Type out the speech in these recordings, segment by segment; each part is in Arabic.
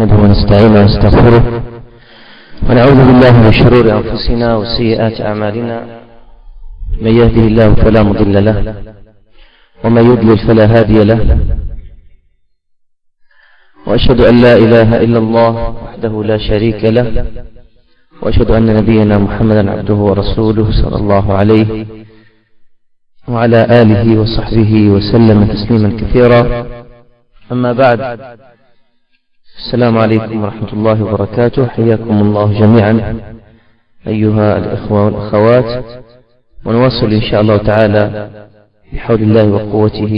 نحمده ونستعينه ونستغفره ونعوذ بالله من شرور أنفسنا وسيئات أعمالنا. من يهده الله فلا مضل له ومن يضلل فلا هادي له. وأشهد أن لا إله إلا الله وحده لا شريك له. وأشهد أن نبينا محمدا عبده ورسوله صلى الله عليه وعلى آله وصحبه وسلم تسليما كثيرا. أما بعد السلام عليكم ورحمة الله وبركاته. حياكم الله جميعا. أيها الإخوة والأخوات ونواصل إن شاء الله تعالى بحول الله وقوته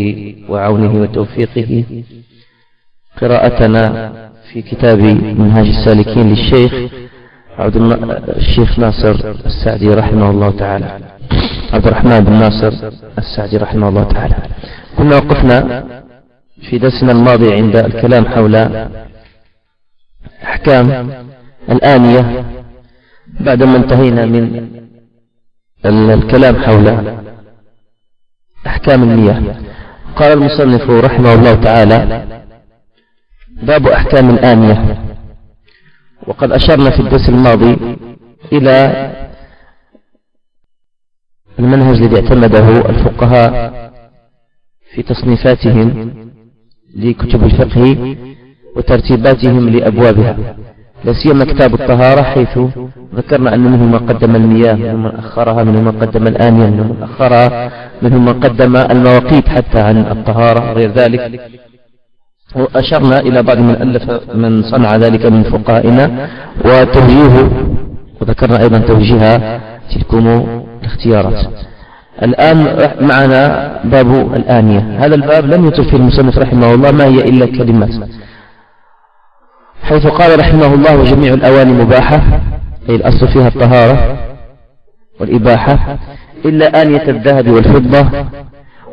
وعونه وتوفيقه. قراءتنا في كتاب منهاج السالكين للشيخ عبد الشيخ ناصر السعدي رحمه الله تعالى. عبد الرحمن بن ناصر السعدي رحمه الله تعالى. كنا وقفنا في درسنا الماضي عند الكلام حول أحكام الآنية بعدما انتهينا من الكلام حول أحكام المياه قال المصنف رحمه الله تعالى باب أحكام الآنية. وقد أشرنا في الدرس الماضي إلى المنهج الذي اعتمده الفقهاء في تصنيفاتهم لكتب الفقه وترتيباتهم لأبوابها. لا سيما كتاب الطهارة حيث ذكرنا أن منهم من قدم المياه منهم من أخرها منهم من قدم الآنية منهم من أخرها منهم من قدم المواقيت حتى عن الطهارة غير ذلك. وأشرنا إلى بعض من ألف من صنع ذلك من فقهائنا وتوجيهه وذكرنا أيضا توجيه تلكم الاختيارات. الآن معنا باب الآنية. هذا الباب لم يترك فيه المصنف رحمه الله ما هي إلا كلمات. حيث قال رحمه الله وجميع الأواني مباحة أي الأصل فيها الطهارة والإباحة إلا آنية الذهب والفضة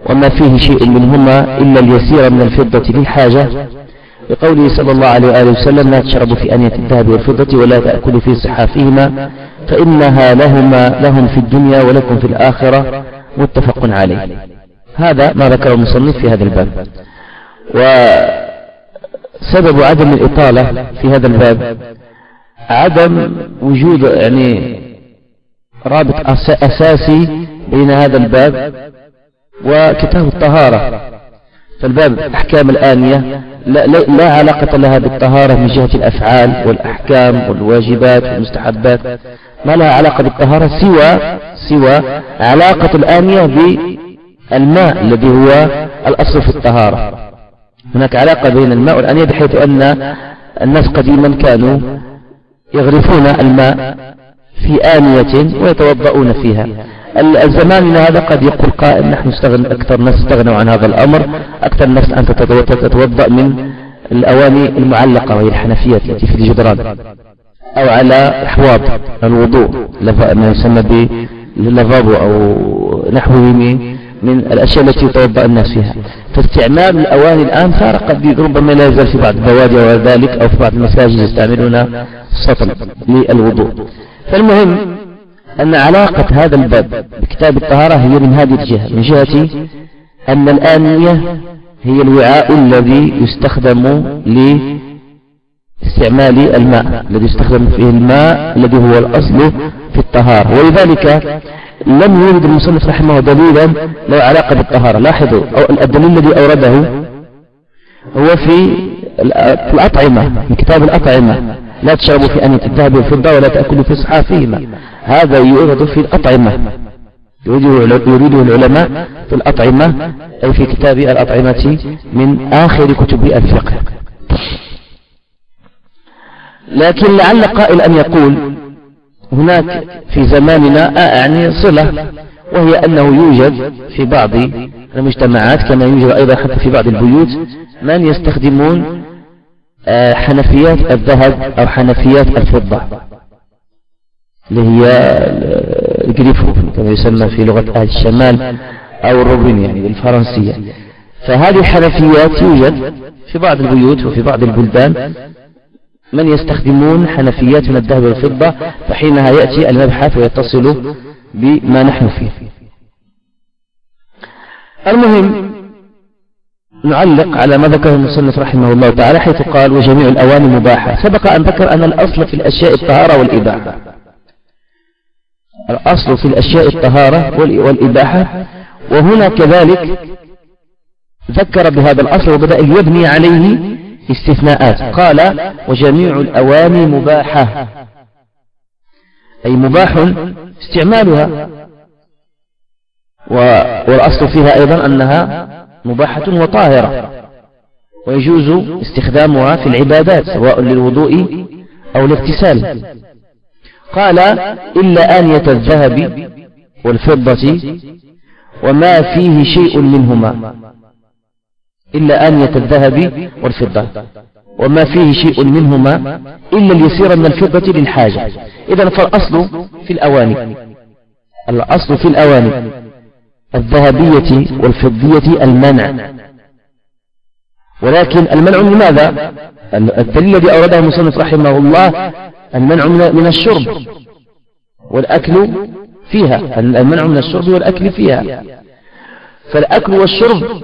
وما فيه شيء منهما إلا اليسير من الفضة للحاجة بقوله صلى الله عليه وآله وسلم لا تشربوا في آنية الذهب والفضة ولا تأكلوا في صحافهما فإنها لهما لهم في الدنيا ولكم في الآخرة. متفق عليه. هذا ما ذكره المصنف في هذا الباب. وسبب عدم الإطالة في هذا الباب. عدم وجود يعني رابط أساسي بين هذا الباب وكتاب الطهارة. فالباب أحكام الآنية لا, لا, لا علاقة لها بالطهارة من جهة الأفعال والأحكام والواجبات والمستحبات. ما لها علاقة بالطهارة سوى سوى علاقة الآنية بالماء الذي هو الأصل في الطهارة. هناك علاقة بين الماء والآنية بحيث أن الناس قديما كانوا يغرفون الماء في آنية ويتوضؤون فيها. الزمان هذا قد يقول قائل نحن استغن أكثر ناس استغنوا عن هذا الأمر أكثر الناس أنت تتوضأ من الأواني المعلقة وهي الحنفيات التي في الجدران أو على أحواض الوضوء ما يسمى باللفابو أو نحوه من الأشياء التي يتوضأ الناس فيها. فاستعمال الأواني الآن صار قد ربما لا يزال في بعض البوادي وذلك أو في بعض المساجد يستعملون سطل للوضوء. فالمهم أن علاقة هذا الباب بكتاب الطهارة هي من هذه الجهة من جهة أن الآنية هي الوعاء الذي يستخدم لاستعمال الماء الذي يستخدم فيه الماء الذي هو الأصل في الطهارة. ولذلك لم يورد المصنف رحمه دليلا له علاقة بالطهارة. لاحظوا الدليل الذي أورده هو في الأطعمة من كتاب الأطعمة. لا تشربوا في أنية الذهب والفضة ولا تأكلوا في صحافهما هذا يورد في الأطعمة. يريده العلماء في الأطعمة أي في كتاب الأطعمة من آخر كتب الفقه. لكن لعل قائل أن يقول هناك في زماننا يعني صلة وهي أنه يوجد في بعض المجتمعات كما يوجد أيضا حتى في بعض البيوت من يستخدمون حنفيات الذهب أو حنفيات الفضة اللي هي الجريفو كما يسمى في لغة أهل الشمال أو الروبين يعني بالفرنسية فهذه الحنفيات يوجد في بعض البيوت وفي بعض البلدان من يستخدمون حنفيات من الذهب والفضة فحينها يأتي المبحث ويتصل بما نحن فيه. المهم نعلق على ما ذكره المصنف رحمه الله تعالى حيث قال وجميع الأواني مباحة. سبق أن ذكر أن الأصل في الأشياء الطهارة والإباحة. الأصل في الأشياء الطهارة والإباحة وهنا كذلك ذكر بهذا الأصل وبدأ يبني عليه استثناءات. قال وجميع الأواني مباحة. أي مباح استعمالها. والأصل فيها أيضا أنها مباحة وطاهرة. ويجوز استخدامها في العبادات سواء للوضوء أو الاغتسال. قال إلا آنية الذهب والفضة وما فيه شيء منهما. إلا آنية الذهب والفضة وما فيه شيء منهما إلا اليسير من الفضة للحاجة إذا فالأصل في الأواني. الأصل في الأواني الذهبية والفضية المنع. ولكن المنع لماذا الدليل الذي أورده المصنف رحمه الله المنع من الشرب والأكل فيها. المنع من الشرب والأكل فيها. فالأكل والشرب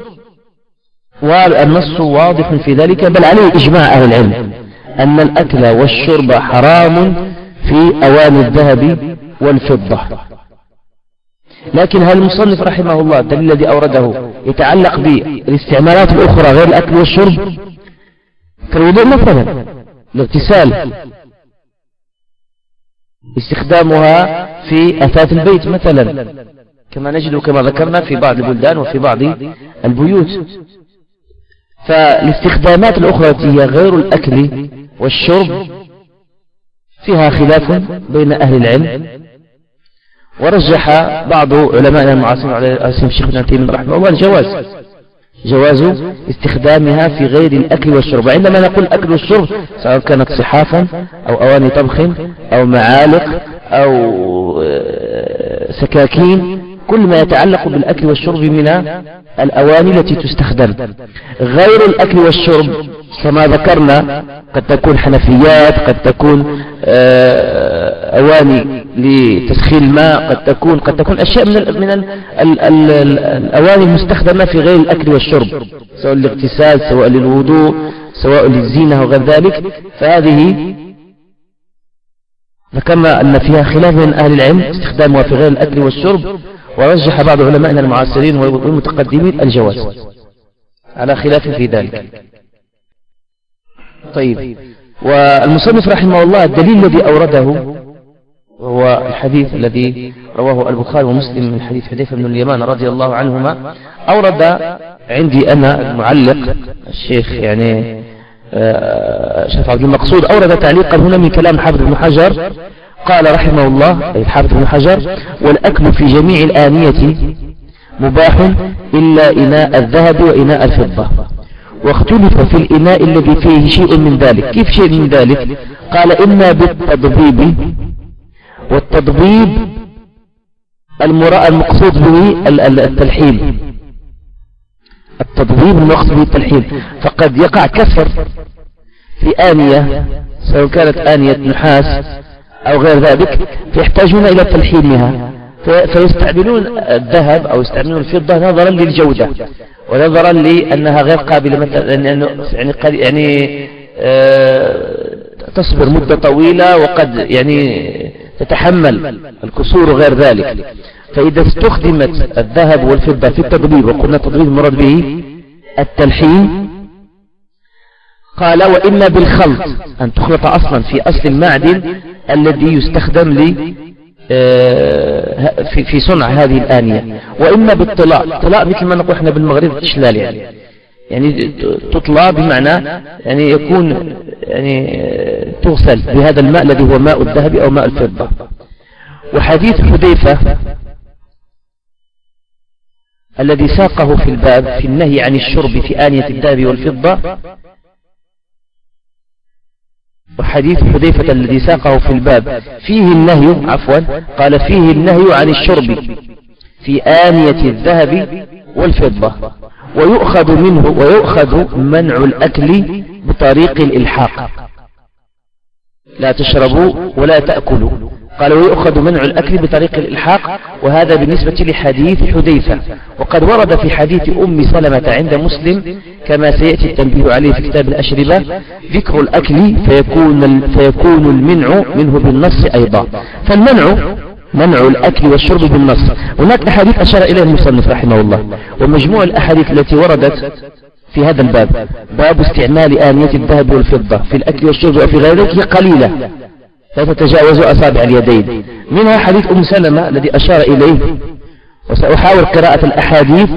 والنص واضح في ذلك بل عليه إجماع أهل العلم أن الأكل والشرب حرام في أواني الذهب والفضة. لكن هل المصنف رحمه الله الدليل الذي أورده يتعلق بالاستعمالات الأخرى غير الأكل والشرب؟ كالوضوء مثلا الاغتسال استخدامها في أثاث البيت مثلا كما نجد كما ذكرنا في بعض البلدان وفي بعض البيوت. فالاستخدامات الأخرى التي هي غير الأكل والشرب فيها خلاف بين أهل العلم. ورجح بعض علماء المعاصرين على اسم الشيخ ابن تيميه رحمه الله الجواز جواز استخدامها في غير الأكل والشرب. عندما نقول الأكل والشرب سواء كانت صحافا أو أواني طبخ أو معالق أو آه، سكاكين كل ما يتعلق بالأكل والشرب من الأواني التي تستخدم. غير الأكل والشرب كما ذكرنا قد تكون حنفيات قد تكون آه، أواني لتسخين الماء قد تكون قد تكون أشياء من ال من ال ال ال الأواني المستخدمة في غير الأكل والشرب سواء للاغتسال سواء للوضوء سواء للزينة وغير ذلك. فهذه ذكرنا أن فيها خلاف من أهل العلم استخدامها في غير الأكل والشرب. ورجح بعض علمائنا المعاصرين والمتقدمين الجواز على خلاف في ذلك. طيب والمصنف رحمه الله الدليل الذي أورده وهو الحديث الذي رواه البخاري ومسلم من حديث حذيفة بن اليمان رضي الله عنهما. أورد عندي أنا المعلق الشيخ يعني آه، شيخ عبد المقصود أورد تعليقا هنا من كلام حافظ بن حجر قال رحمه الله أي الحافظ بن حجر والأكل في جميع الآنية مباح إلا إناء الذهب وإناء الفضة. واختلف في الإناء الذي فيه شيء من ذلك. كيف شيء من ذلك؟ قال إما بالتضبيب والتضبيب المقصود به التلحيم التضبيب المقصود به التلحيم فقد يقع كسر في آنية سواء كانت آنية نحاس أو غير ذلك فيحتاجون إلى تلحيمها. فيستعملون الذهب أو يستعملون الفضة نظرا للجودة ونظرا لأنها غير قابلة مثلا لأنه يعني قد يعني آه تصبر مدة طويلة وقد يعني تتحمل الكسور وغير ذلك. فإذا استخدمت الذهب والفضة في التضبيب وقلنا التضبيب المراد به التلحيم قال وإما بالخلط أن تخلط أصلا في أصل المعدن الذي يستخدم لي آه، في في صنع هذه الآنية. وإما بالطلاء. طلاء مثل ما نقول إحنا بالمغرب تشلال يعني. يعني تطلى بمعنى يعني يكون يعني آه، تغسل بهذا الماء الذي هو ماء الذهب أو ماء الفضة. وحديث حذيفة الذي ساقه في الباب في النهي عن الشرب في آنية الذهب والفضة وحديث حذيفة الذي ساقه في الباب. فيه النهي عفوا قال فيه النهي عن الشرب في آنية الذهب والفضة. ويؤخذ منه ويؤخذ منع الأكل بطريق الإلحاق. لا تشربوا ولا تأكلوا. قال ويؤخذ منع الأكل بطريق الإلحاق وهذا بالنسبة لحديث حذيفة. وقد ورد في حديث أم سلمة عند مسلم كما سيأتي التنبيه عليه في كتاب الأشربة ذكر الأكل فيكون, فيكون المنع منه بالنص أيضا. فالمنع منع الأكل والشرب بالنص. هناك أحاديث أشار إليها المصنف رحمه الله. ومجموع الأحاديث التي وردت في هذا الباب باب استعمال آنية الذهب والفضة في الأكل والشرب وفي غير ذلك قليلة. لا تتجاوز أصابع اليدين. منها حديث أم سلمة الذي أشار إليه. وسأحاول قراءة الأحاديث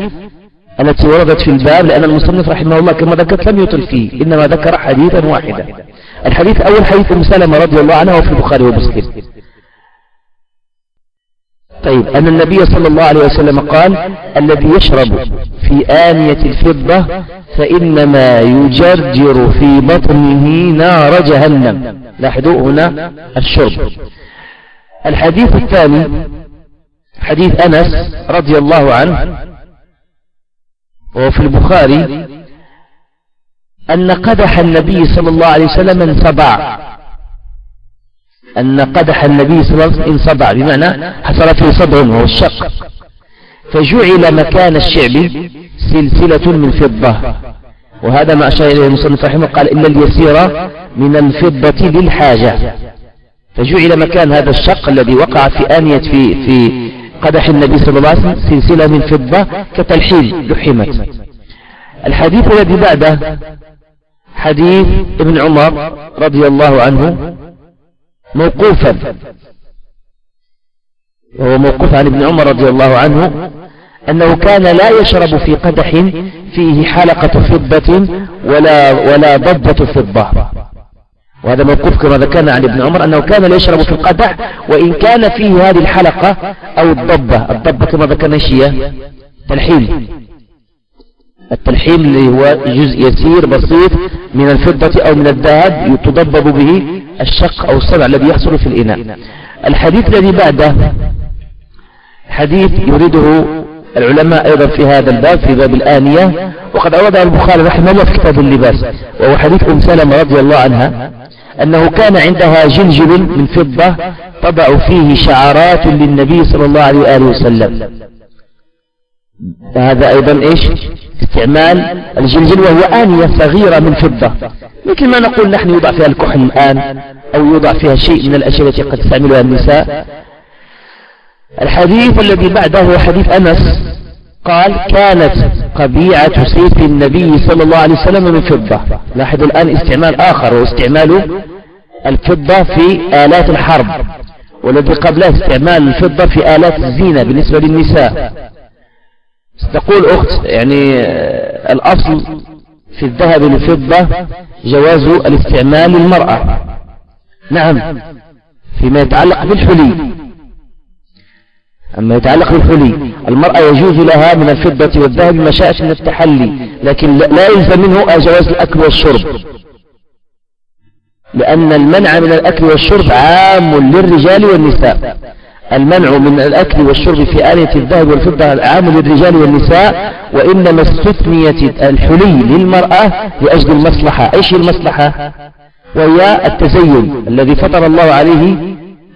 التي وردت في الباب لأن المصنف رحمه الله كما ذكرت لم يطل فيه إنما ذكر حديثا واحدا. الحديث الأول حديث أم سلمة رضي الله عنها وفي البخاري ومسلم. طيب أن النبي صلى الله عليه وسلم قال الذي يشرب في آنية الفضة فإنما يجرجر في بطنه نار جهنم. لاحظوا هنا الشرب. الحديث الثاني حديث أنس رضي الله عنه وفي البخاري أن قدح النبي صلى الله عليه وسلم انصبع أن قدح النبي صلى الله عليه وسلم انصبع بمعنى حصل فيه صدع وهو الشق. فجعل مكان الشعب سلسلة من فضة. وهذا ما أشار إليه المصنف رحمه قال إلا اليسير من الفضة للحاجة. فجعل مكان هذا الشق الذي وقع في آنية في في قدح النبي صلى الله عليه وسلم سلسلة من فضة كتلحيل لحمت. الحديث الذي بعده حديث ابن عمر رضي الله عنه موقوفا. وهو موقوف عن ابن عمر رضي الله عنه أنه كان لا يشرب في قدح فيه حلقة فضة ولا, ولا ضبة فضة. وهذا موقوف كما ذكرنا عن ابن عمر أنه كان لا يشرب في القدح وإن كان فيه هذه الحلقة أو الضبة. الضبة كما ذكرنا هي تلحيم التلحيم اللي هو جزء يسير بسيط من الفضة أو من الذهب يتضبب به الشق أو الصبع الذي يحصل في الإناء. الحديث الذي بعده حديث يريده العلماء أيضا في هذا الباب في باب الآنية وقد أورده البخاري رحمه الله في كتاب اللباس وهو حديث أم سلمة رضي الله عنها أنه كان عندها جلجل من فضة تضع فيه شعارات للنبي صلى الله عليه وآله وسلم. هذا أيضا إيش؟ استعمال الجلجل وهو آنية صغيرة من فضة. مثل ما نقول نحن يوضع فيها الكحل الآن أو يوضع فيها شيء من الأشياء التي قد تستعملها النساء. الحديث الذي بعده هو حديث أنس قال كانت قبيعة سيف النبي صلى الله عليه وسلم من فضة. لاحظوا الآن استعمال آخر واستعمال الفضة في آلات الحرب والذي قبله استعمال الفضة في آلات الزينة بالنسبة للنساء. تقول أخت يعني الأصل في الذهب والفضة جواز الاستعمال للمرأة. نعم فيما يتعلق بالحلي. أما يتعلق بالحلي المرأة يجوز لها من الفضة والذهب ما شاءت من التحلي لكن لا يلزم منه جواز الأكل والشرب. لأن المنع من الأكل والشرب عام للرجال والنساء. المنع من الأكل والشرب في آلية الذهب والفضة عام للرجال والنساء وإنما استثنيت الحلي للمرأة لأجل المصلحة. إيش المصلحة؟ وهي التزين الذي فطر الله عليه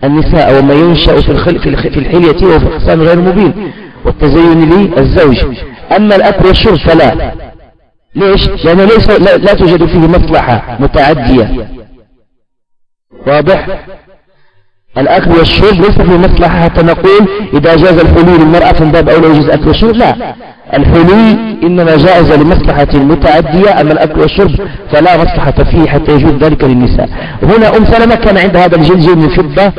النساء وما ينشأ في, في الحلية وفي الخصام غير مبين. والتزين للزوج أما الأكل والشرب فلا. ليش؟ لأنه ليس لا, لا توجد فيه مصلحة متعدية. واضح؟ الأكل والشرب ليس فيه مصلحة حتى نقول إذا جاز الحلول للمرأة فمن باب أولى يجوز أكل والشرب لا. الحلول إنما جائز لمصلحة متعدية أما الأكل والشرب فلا مصلحة فيه حتى يجوز ذلك للنساء. هنا أم سلمة كان عندها هذا الجلجل من فضة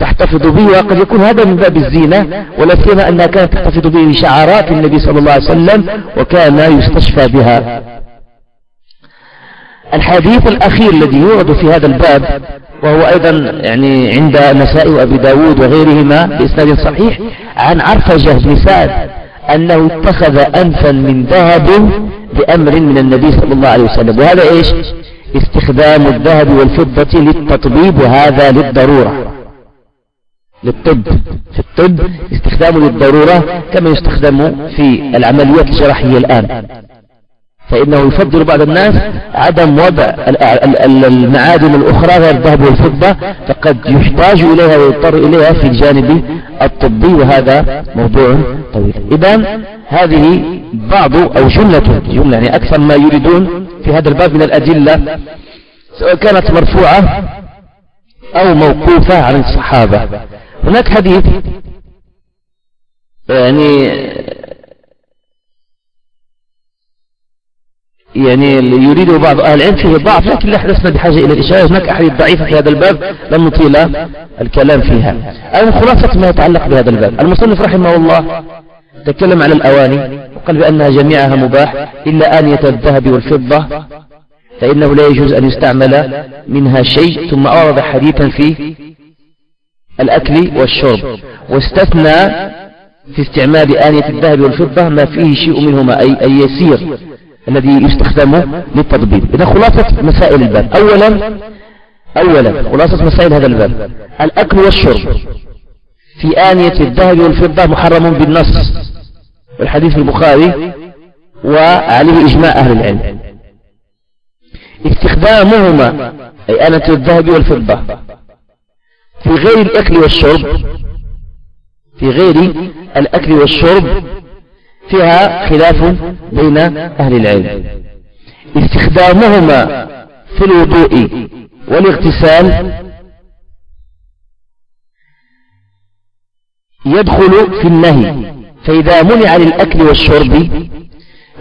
تحتفظ به وقد يكون هذا من باب الزينة ولا سيما أنها كانت تحتفظ به شعارات النبي صلى الله عليه وسلم وكان يستشفى بها. الحديث الأخير الذي يورد في هذا الباب وهو أيضا يعني عند نساء وأبي داود وغيرهما بإسناد صحيح عن عرفجة بن سعد أنه اتخذ أنفا من ذهب بأمر من النبي صلى الله عليه وسلم وهذا إيش؟ استخدام الذهب والفضة للتطبيب وهذا للضرورة. للطب. في الطب استخدامه للضرورة كما يستخدم في العمليات الجراحية الآن. فإنه يفضل بعض الناس عدم وضع المعادن الأخرى غير الذهب والفضة فقد يحتاج إليها ويضطر إليها في الجانب الطبي وهذا موضوع طويل. إذا هذه بعض أو جملة جملة يعني أكثر ما يريدون في هذا الباب من الأدلة سواء كانت مرفوعة أو موقوفة عن الصحابة. هناك حديث يعني يعني يريد بعض أهل العلم فيه ضعف لكن لا حدثنا بحاجة إلى الإشارة. هناك أحاديث ضعيفة في هذا الباب لم نطيل الكلام فيها. أو خلاصة ما يتعلق بهذا الباب. المصنف رحمه الله تكلم على الأواني وقال بأنها جميعها مباح إلا آنية الذهب والفضة فإنه لا يجوز أن يستعمل منها شيء. ثم أورد حديثا في الأكل والشرب. واستثنى في استعمال آنية الذهب والفضة ما فيه شيء منهما أي, أي يسير. الذي يستخدم للتطبيق. إذا خلاصة مسائل الباب. أولا أولا خلاصة مسائل هذا الباب. الأكل والشرب. في آنية الذهب والفضة محرم بالنص. والحديث البخاري وعليه إجماع أهل العلم. استخدامهما أي آنة الذهب والفضة في غير الأكل والشرب في غير الأكل والشرب فيها خلاف بين أهل العلم. استخدامهما في الوضوء والاغتسال يدخل في النهي فإذا منع للأكل والشرب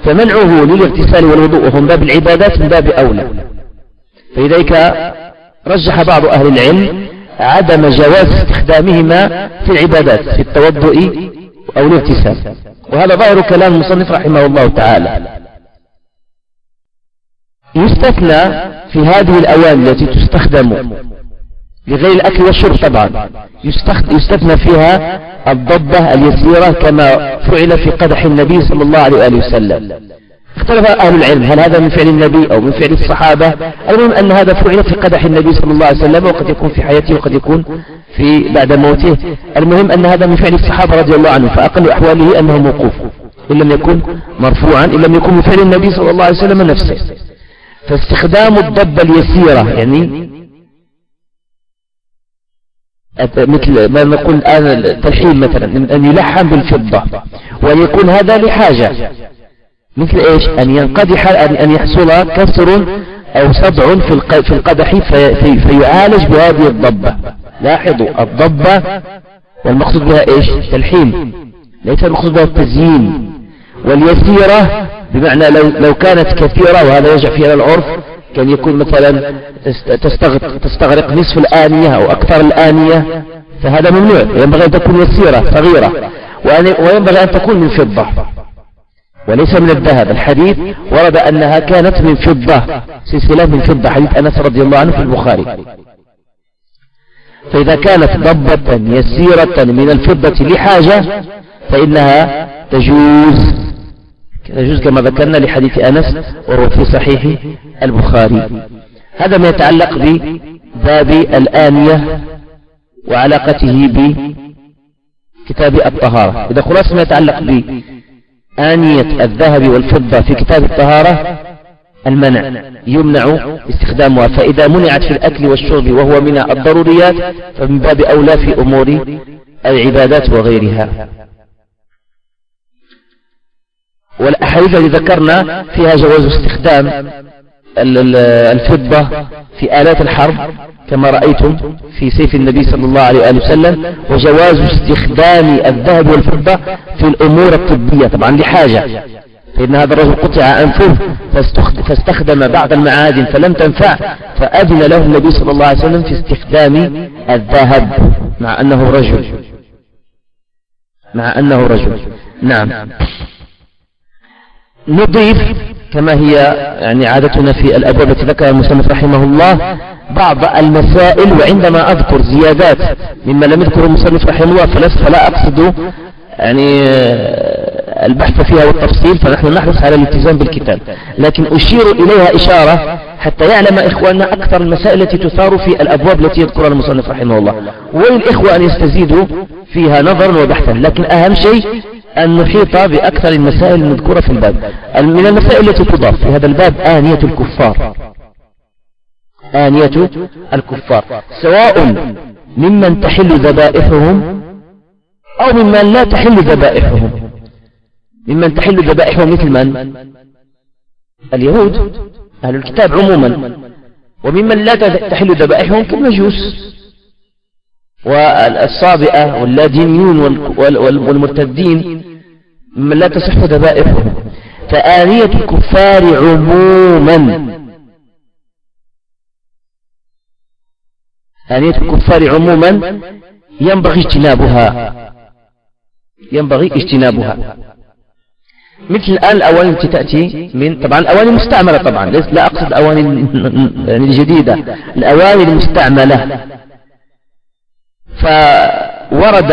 فمنعه للاغتسال والوضوء وهم باب العبادات من باب أولى. فلذلك رجح بعض أهل العلم عدم جواز استخدامهما في العبادات في التوضؤ أو الاغتسال. وهذا ظاهر كلام المصنف رحمه الله تعالى. يستثنى في هذه الأواني التي تستخدم لغير الأكل والشرب طبعا. يستثنى فيها الضبة اليسيرة كما فعل في قدح النبي صلى الله عليه وآله وسلم. اختلف أهل العلم هل هذا من فعل النبي أو من فعل الصحابة. المهم أن هذا فعل في قدح النبي صلى الله عليه وسلم وقد يكون في حياته وقد يكون في بعد موته. المهم أن هذا من فعل الصحابة رضي الله عنهم فأقل أحواله أنه موقوف إن لم يكن مرفوعا إن لم يكن من فعل النبي صلى الله عليه وسلم نفسه. فاستخدام الضبة اليسيرة يعني مثل ما نقول الآن التلحين مثلا أن يلحم بالفضة وأن يكون هذا لحاجة. مثل إيش؟ أن ينقدح أن يحصل كسر أو صدع في القدح في فيعالج بهذه الضبة. لاحظوا الضبة والمقصود بها إيش؟ تلحين ليس المقصود بها التزيين. واليسيرة بمعنى لو, لو كانت كثيرة وهذا يرجع فيها العرف كان يكون مثلا تستغرق, تستغرق نصف الآنية أو أكثر الآنية فهذا ممنوع. ينبغي أن تكون يسيرة صغيرة. وينبغي أن تكون من فضة. وليس من الذهب. الحديث ورد أنها كانت من فضة. سلسلة من فضة. حديث أنس رضي الله عنه في البخاري. فإذا كانت ضبة يسيرة من الفضة لحاجة فإنها تجوز. تجوز كما ذكرنا لحديث أنس وهو في صحيح البخاري. هذا ما يتعلق بباب الآنية وعلاقته بكتاب الطهارة. إذا خلاص ما يتعلق بآنية الذهب والفضة في كتاب الطهارة المنع يمنع استخدامها. فإذا منعت في الأكل والشرب وهو من الضروريات فمن باب أولى في أمور العبادات وغيرها. والأحاديث التي ذكرنا فيها جواز استخدام الفضة في آلات الحرب كما رأيتم في سيف النبي صلى الله عليه وآله وسلم وجواز استخدام الذهب والفضة في الأمور الطبية طبعا لحاجة. فإن هذا الرجل قطع أنفه فاستخدم بعض المعادن فلم تنفع فأذن له النبي صلى الله عليه وسلم في استخدام الذهب مع أنه رجل. مع أنه رجل. نعم. نضيف كما هي يعني عادتنا في الأبواب التي ذكرها المصنف رحمه الله بعض المسائل وعندما أذكر زيادات مما لم يذكر المصنف رحمه الله فلا أقصد يعني البحث فيها والتفصيل فنحن نحرص على الالتزام بالكتاب. لكن أشير إليها إشارة حتى يعلم إخواننا أكثر المسائل التي تثار في الأبواب التي يذكرها المصنف رحمه الله. وللإخوة أن يستزيدوا فيها نظرا وبحثا. لكن أهم شيء أن نحيط بأكثر المسائل المذكورة في الباب. من المسائل التي تضاف في هذا الباب آنية الكفار. آنية الكفار. سواء ممن تحل ذبائحهم أو ممن لا تحل ذبائحهم. ممن تحل ذبائحهم مثل من؟ اليهود أهل الكتاب عموما. وممن لا تحل ذبائحهم كالمجوس والصابئة واللادينيون والمرتدين ممن لا تصح ذبائحهم. فآنية الكفار عموما. آنية الكفار عموما ينبغي اجتنابها. ينبغي اجتنابها. مثل الآن الأواني التي تأتي من طبعا الأواني المستعملة طبعا لا أقصد الأواني يعني الجديدة الأواني المستعملة. فورد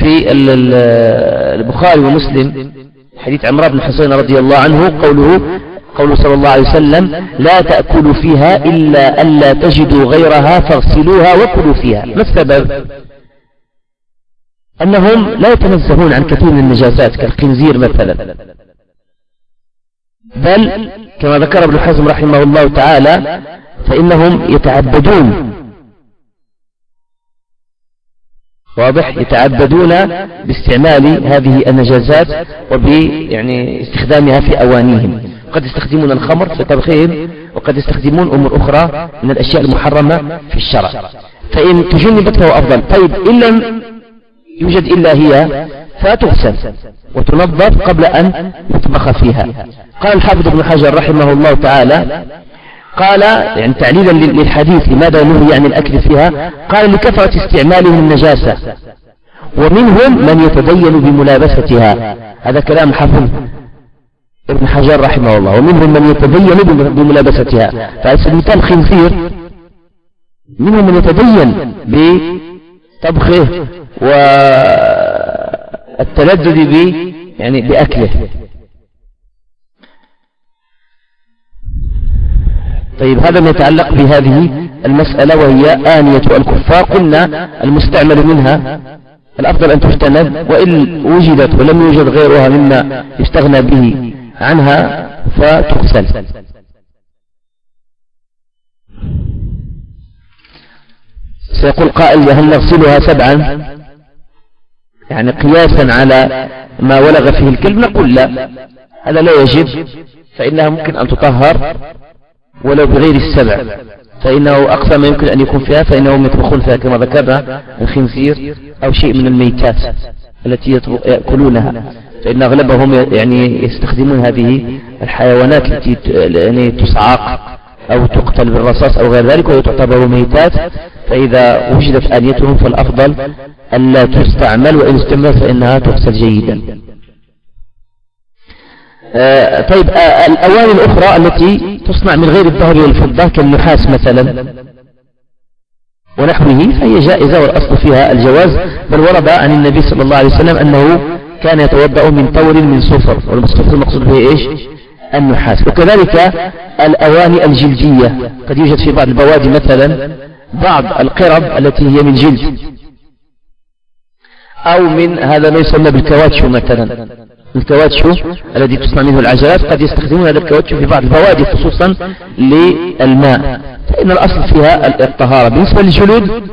في البخاري ومسلم حديث عمرو بن حسين رضي الله عنه قوله قوله صلى الله عليه وسلم لا تأكلوا فيها إلا ألا تجدوا غيرها فاغسلوها وكلوا فيها. ما السبب؟ أنهم لا يتنزهون عن كثير من النجاسات كالخنزير مثلا. بل كما ذكر ابن حزم رحمه الله تعالى فإنهم يتعبدون. واضح؟ يتعبدون باستعمال هذه النجاسات وب يعني في أوانيهم. قد يستخدمون الخمر في طبخهم وقد يستخدمون أمور أخرى من الأشياء المحرمة في الشرع. فإن تجنبت فهو أفضل. طيب إن لم يوجد إلا هي فتغسل وتنظف قبل أن يطبخ فيها. قال الحافظ ابن حجر رحمه الله تعالى قال يعني تعليلا للحديث لماذا نهي عن الأكل فيها قال لكثرة استعمالهم النجاسة ومنهم من يتدين بملابستها. هذا كلام حفظ ابن حجر رحمه الله ومنهم من يتدين بملابستها. فعلى سبيل المثال خنزير منهم من يتدين بطبخه والتلذذ ب يعني بأكله. طيب هذا ما يتعلق بهذه المسألة وهي آنية الكفار. قلنا المستعمل منها الأفضل أن تجتنب وإن وجدت ولم يوجد غيرها مما يستغنى به عنها فتغسل. سيقول قائل هل نغسلها سبعا؟ يعني قياسا على ما ولغ فيه الكلب نقول لا هذا لا يجب فإنها ممكن أن تطهر ولو بغير السبع. فإنه أقصى ما يمكن أن يكون فيها فإنهم يطبخون فيها كما ذكرنا الخنزير أو شيء من الميتات التي يأكلونها. فإن أغلبهم يعني يستخدمون هذه الحيوانات التي يعني تصعق أو تقتل بالرصاص أو غير ذلك وهي تعتبر ميتات فإذا وجدت آنيتهم فالأفضل ألا تستعمل وإن استعملت فإنها تغسل جيدا. آه طيب آه الأواني الأخرى التي تصنع من غير الذهب والفضة كالنحاس مثلا ونحوه فهي جائزة والأصل فيها الجواز بل ورد عن النبي صلى الله عليه وسلم أنه كان يتوضأ من طور من صفر والمصفر المقصود به إيش؟ النحاس. وكذلك الأواني الجلدية. قد يوجد في بعض البوادي مثلا بعض القرب التي هي من جلد. أو من هذا ما يسمى بالكواتشو مثلا. الكواتشو الذي تصنع منه العجلات قد يستخدمون هذا الكواتشو في بعض البوادي خصوصا للماء. فإن الأصل فيها الطهارة. بالنسبة للجلود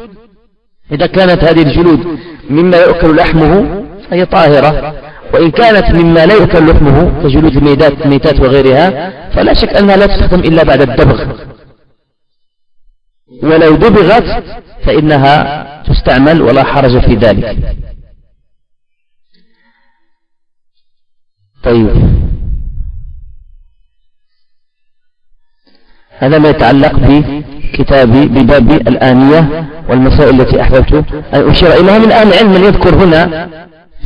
إذا كانت هذه الجلود مما يؤكل لحمه فهي طاهرة. وإن كانت مما لا يؤكل لحمه كجلود الميتات, الميتات وغيرها فلا شك أنها لا تستخدم إلا بعد الدبغ. ولو دبغت فإنها تستعمل ولا حرج في ذلك. طيب. هذا ما يتعلق بكتابي بباب الآنية والمسائل التي أحببت أن أشير إليها. من العلم من يذكر هنا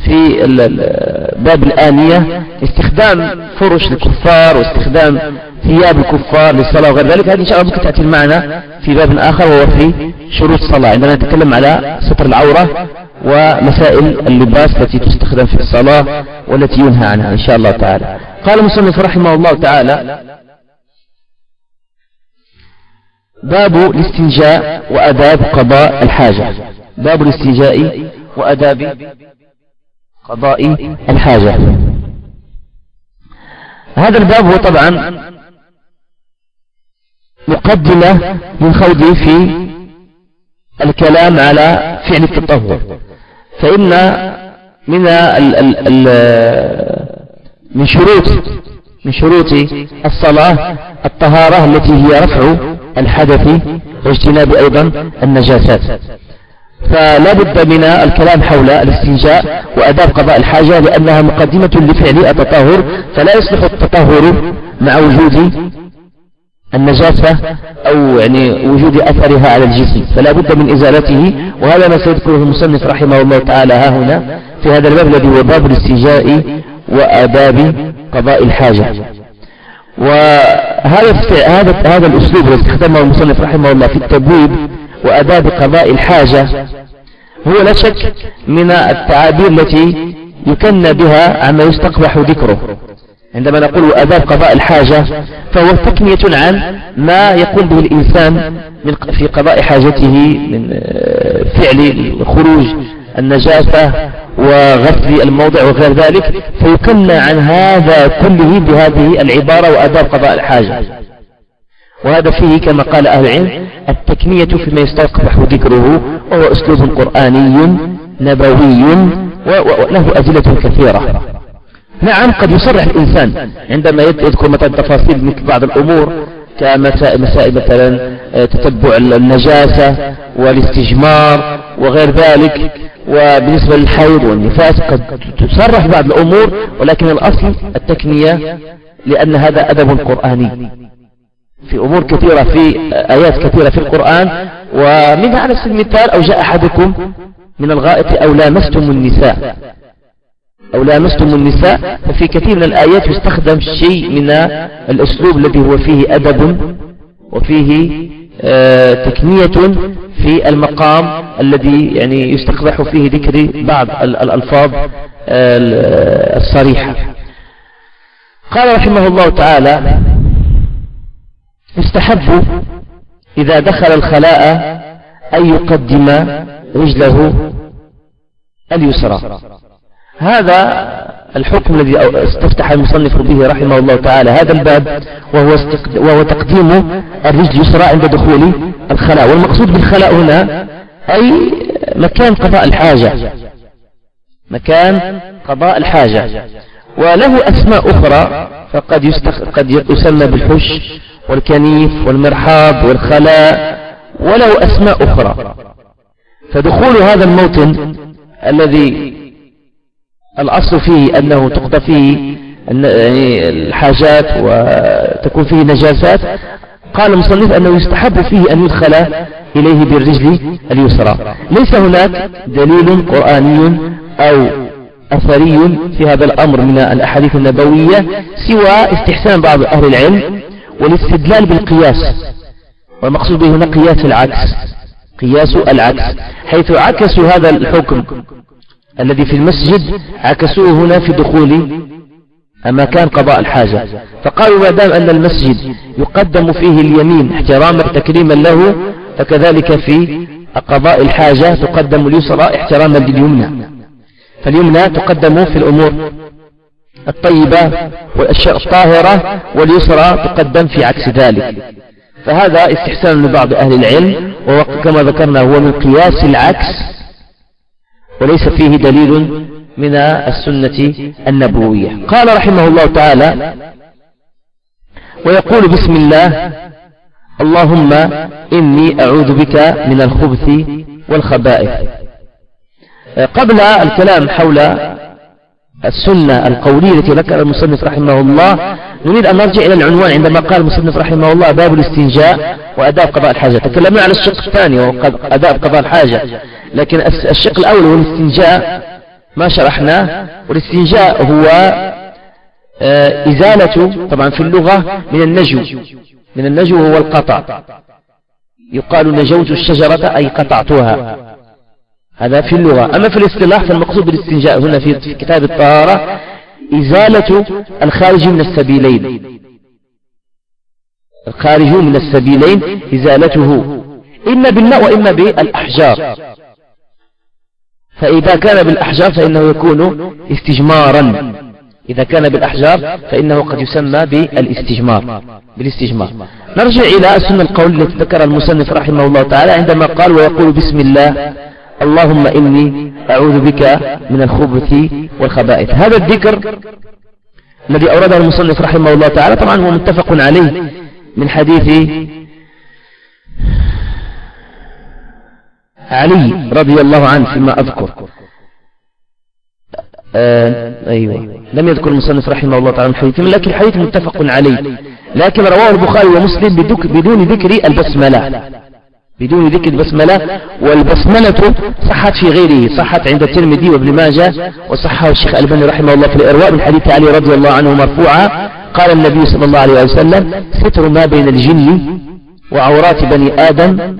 في باب الآنية استخدام فرش الكفار واستخدام ثياب الكفار للصلاة وغير ذلك. هذه إن شاء الله ممكن تأتي المعنى في باب آخر وهو في شروط الصلاة. عندما نتكلم على ستر العورة ومسائل اللباس التي تستخدم في الصلاة والتي ينهى عنها إن شاء الله تعالى. قال المصنف رحمه الله تعالى باب الاستنجاء وأداب قضاء الحاجة. باب الاستنجاء وأداب قضاء الحاجة. هذا الباب هو طبعا مقدمة من خوضي في الكلام على فعل التطهر. فإن من ال ال ال من شروط من شروط الصلاة الطهارة التي هي رفع الحدث واجتناب أيضا النجاسات. فلا بد من الكلام حول الاستنجاء وأداب قضاء الحاجة لأنها مقدمة لفعل التطهر فلا يصلح التطهر مع وجود النجاسة أو يعني وجود أثرها على الجسم فلا بد من إزالته وهذا ما سيذكره المصنف رحمه الله تعالى ها هنا في هذا الباب الذي هو باب الاستنجاء وآداب قضاء الحاجة. وهذا هذا هذا الأسلوب الذي استخدمه المصنف رحمه الله في التبويب وأداب قضاء الحاجة هو لا شك من التعابير التي يكن بها عما يستقبح ذكره. عندما نقول أداب قضاء الحاجة فهو تكنية عن ما يقوم به الإنسان من في قضاء حاجته من آه، فعل خروج النجاسة وغسل الموضع وغير ذلك فيكنى عن هذا كله بهذه العبارة وأداب قضاء الحاجة. وهذا فيه كما قال أهل العلم التكنية فيما يستقبح ذكره وهو أسلوب قرآني نبوي وله أدلة كثيرة. نعم قد يصرح الإنسان عندما يذكر مثلا تفاصيل مثل بعض الأمور كمسائل مثلا آه، تتبع النجاسة والاستجمار وغير ذلك. وبالنسبة للحيض والنفاس قد تصرح بعض الأمور ولكن الأصل التكنية لأن هذا أدب قرآني. في أمور كثيرة في آيات كثيرة في القرآن. ومنها على سبيل المثال أو جاء أحدكم من الغائط أو لامستم النساء. أو لامستم النساء. ففي كثير من الآيات يستخدم شيء من الأسلوب الذي هو فيه أدب وفيه آه، تكنية في المقام الذي يعني يستقبح فيه ذكر بعض الألفاظ آه، الصريحة. قال رحمه الله تعالى يستحب إذا دخل الخلاء أن يقدم رجله اليسرى. هذا الحكم الذي استفتح المصنف به رحمه الله تعالى هذا الباب وهو, وهو تقديم الرجل اليسرى عند دخول الخلاء. والمقصود بالخلاء هنا أي مكان قضاء الحاجة. مكان قضاء الحاجة. وله أسماء أخرى فقد يستخ... قد يسمى بالحش والكنيف والمرحاض والخلاء وله أسماء أخرى. فدخول هذا الموطن الذي الأصل فيه أنه تقضى فيه يعني الحاجات وتكون فيه نجاسات قال المصنف أنه يستحب فيه أن يدخل إليه بالرجل اليسرى. ليس هناك دليل قرآني أو أثري في هذا الأمر من الأحاديث النبوية سوى استحسان بعض أهل العلم والاستدلال بالقياس. والمقصود به هنا قياس العكس. قياس العكس. حيث عكسوا هذا الحكم الذي في المسجد عكسوه هنا في دخول مكان قضاء الحاجة. فقالوا ما دام أن المسجد يقدم فيه اليمين احتراما تكريما له فكذلك في قضاء الحاجة تقدم اليسرى احتراما لليمنى. فاليمنى تقدم في الأمور. الطيبة والأشياء الطاهرة واليسرى تقدم في عكس ذلك. فهذا استحسان لبعض أهل العلم وكما ذكرنا هو من قياس العكس وليس فيه دليل من السنة النبوية. قال رحمه الله تعالى ويقول بسم الله اللهم إني أعوذ بك من الخبث والخبائث. قبل الكلام حول السنة القولية التي ذكر المصنف رحمه الله. نريد أن نرجع إلى العنوان عندما قال المصنف رحمه الله باب الاستنجاء وأداب قضاء الحاجة. تكلمنا على الشق الثاني وهو أداب قضاء الحاجة. لكن الشق الأول هو الاستنجاء ما شرحناه والاستنجاء هو آه، إزالة طبعا في اللغة من النجو. من النجو هو القطع. يقال نجوت الشجرة أي قطعتها. هذا في اللغة. أما في الاصطلاح فالمقصود بالاستنجاء هنا في كتاب الطهارة إزالة الخارج من السبيلين. الخارج من السبيلين إزالته. إما بالماء وإما بالأحجار. فإذا كان بالأحجار فإنه يكون استجمارا. إذا كان بالأحجار فإنه قد يسمى بالاستجمار. بالاستجمار. نرجع إلى السنة القول التي ذكر المصنف رحمه الله تعالى عندما قال ويقول بسم الله. اللهم إني أعوذ بك من الخبث والخبائث. هذا الذكر الذي أورده المصنف رحمه الله تعالى طبعا هو متفق عليه من حديث علي رضي الله عنه فيما أذكر. آه أيوة. لم يذكر المصنف رحمه الله تعالى الحديث لكن الحديث متفق عليه. لكن رواه البخاري ومسلم بدون ذكر البسملة. بدون ذكر البسملة والبسملة صحت في غيره صحت عند الترمذي وابن ماجه وصحه الشيخ الباني رحمه الله في الإرواء من حديث علي رضي الله عنه مرفوعا قال النبي صلى الله عليه وسلم ستر ما بين الجن وعورات بني آدم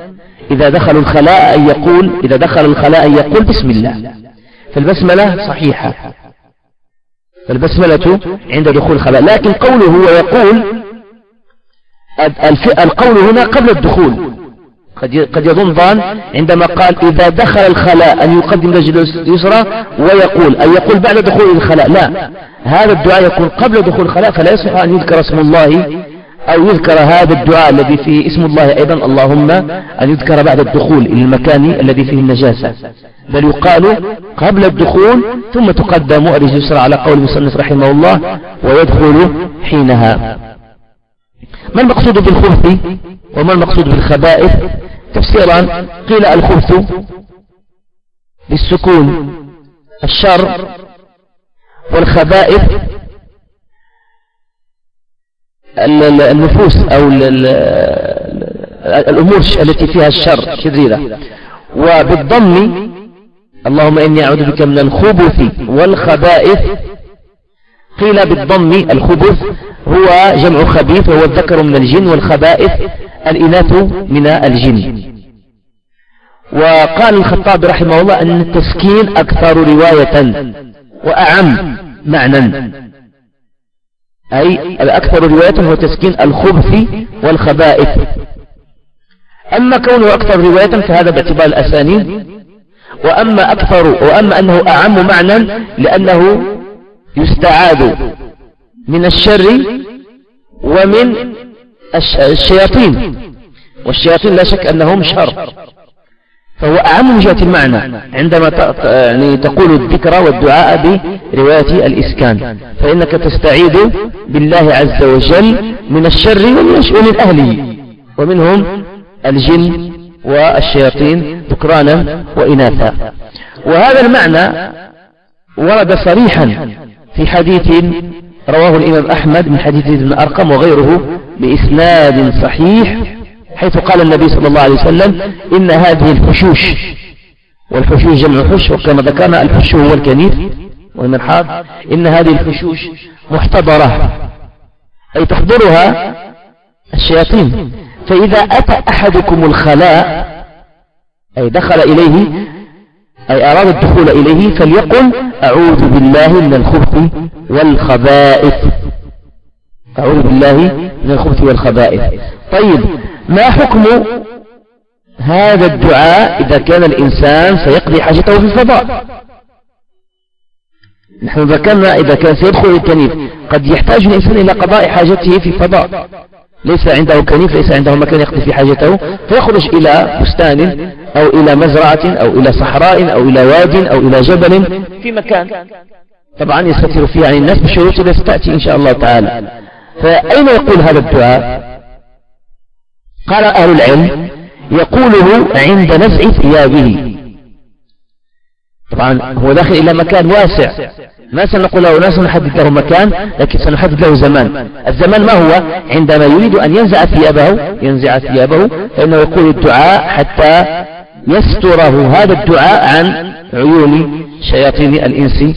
إذا دخلوا الخلاء أن يقول إذا دخل الخلاء أن يقول بسم الله. فالبسملة صحيحة. فالبسملة عند دخول الخلاء. لكن قوله هو يقول القول هنا قبل الدخول. قد قد يظن ظان عندما قال إذا دخل الخلاء أن يقدم رجل اليسرى ويقول أن يقول بعد دخول الخلاء؟ لا. هذا الدعاء يكون قبل دخول الخلاء فلا يصح أن يذكر اسم الله أو يذكر هذا الدعاء الذي فيه اسم الله أيضا. اللهم أن يذكر بعد الدخول إلى المكان الذي فيه النجاسة. بل يقال قبل الدخول ثم تقدم. الرجل اليسرى على قول المصنف رحمه الله ويدخل حينها. ما المقصود بالخبث؟ وما المقصود بالخبائث؟ تفسيرا قيل الخبث بالسكون الشر والخبائث النفوس أو الأمور التي فيها الشر شريرة وبالضم اللهم إني أعوذ بك من الخبث والخبائث. قيل بالضم الخبث هو جمع خبيث وهو الذكر من الجن والخبائث. الإناث من الجن. وقال الخطاب رحمه الله أن التسكين أكثر رواية وأعم معنى. أي الأكثر رواية هو تسكين الخبث والخبائث. أما كونه أكثر رواية فهذا باعتبار الأسانيد. وأما أكثر وأما أنه أعم معنى لأنه يستعاذ من الشر ومن الشياطين. والشياطين لا شك أنهم شر. فهو أعم من جهة المعنى. عندما يعني تقول الذكر والدعاء برواية الإسكان. فإنك تستعيذ بالله عز وجل من الشر ومن أهله. ومنهم الجن والشياطين ذكرانا وإناثا. وهذا المعنى ورد صريحا في حديث رواه الإمام أحمد من حديث ابن أرقم وغيره بإسناد صحيح حيث قال النبي صلى الله عليه وسلم إن هذه الحشوش والحشوش جمع حش وكما ذكرنا الحش هو الكنيف والمرحاض. إن هذه الحشوش محتضرة أي تحضرها الشياطين فإذا أتى أحدكم الخلاء أي دخل إليه أي أراد الدخول إليه فليقل أعوذ بالله من الخبث والخبائث. أعوذ بالله من الخبث والخبائث. طيب ما حكم هذا الدعاء؟ إذا كان الإنسان سيقضي حاجته في الفضاء. نحن ذكرنا إذا كان سيدخل الكنيف قد يحتاج الإنسان إلى قضاء حاجته في الفضاء. ليس عنده كنيف ليس عنده مكان يقضي في حاجته. فيخرج إلى بستان أو إلى مزرعة أو إلى صحراء أو إلى واد أو إلى جبل في مكان. طبعا يستتر فيه عن الناس بشروط التي ستأتي إن شاء الله تعالى. فأين يقول هذا الدعاء؟ قال أهل العلم يقوله عند نزع ثيابه. طبعا هو داخل إلى مكان واسع. ما سنقول له لا سنحدد له مكان لكن سنحدد له زمان. الزمان ما هو؟ عندما يريد أن ينزع ثيابه ينزع ثيابه فإنه يقول الدعاء حتى يستره. هذا الدعاء عن عيون شياطين الإنس.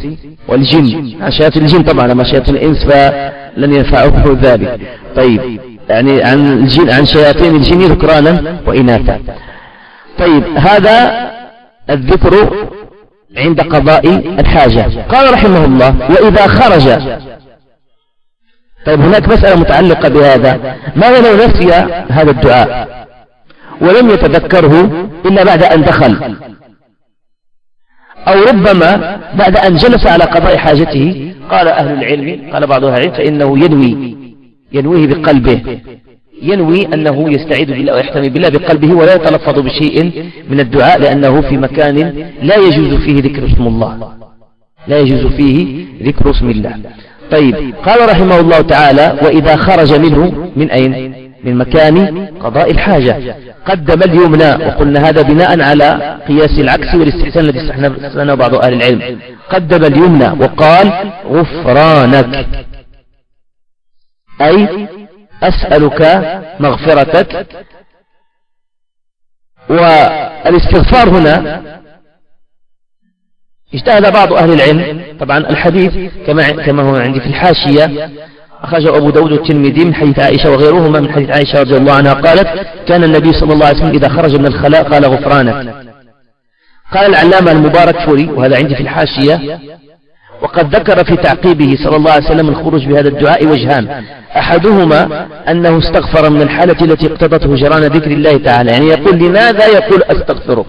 والجن شياطين الجن طبعا أما شياطين الإنس فلن ينفعه ذلك. طيب يعني عن الجن عن شياطين الجن ذكرانا وإناثا. طيب هذا الذكر عند قضاء الحاجة. قال رحمه الله وإذا خرج. طيب هناك مسألة متعلقة بهذا. ماذا لو نسي هذا الدعاء؟ ولم يتذكره إلا بعد أن دخل. أو ربما بعد أن جلس على قضاء حاجته قال أهل العلم قال بعض أهل العلم فإنه ينوي ينويه بقلبه. ينوي أنه يستعيذ بالله ويحتمي بالله بقلبه ولا يتلفظ بشيء من الدعاء لأنه في مكان لا يجوز فيه ذكر اسم الله. لا يجوز فيه ذكر اسم الله. طيب قال رحمه الله تعالى وإذا خرج منه من أين؟ من مكان قضاء الحاجة. قدم اليمنى وقلنا هذا بناء على قياس العكس والاستحسان الذي استحسنه بعض أهل العلم. قدم اليمنى وقال غفرانك. أي أسألك مغفرتك. والاستغفار هنا اجتهد بعض أهل العلم. طبعا الحديث كما كما هو عندي في الحاشية. أخرجه أبو داود الترمذي من حديث عائشة وغيرهما من حديث عائشة رضي الله عنها قالت كان النبي صلى الله عليه وسلم إذا خرج من الخلاء قال غفرانك. قال العلامة المبارك فوري وهذا عندي في الحاشية وقد ذكر في تعقيبه صلى الله عليه وسلم الخروج بهذا الدعاء وجهان. أحدهما أنه استغفر من الحالة التي اقتضت هجران ذكر الله تعالى. يعني يقول لماذا يقول أستغفرك؟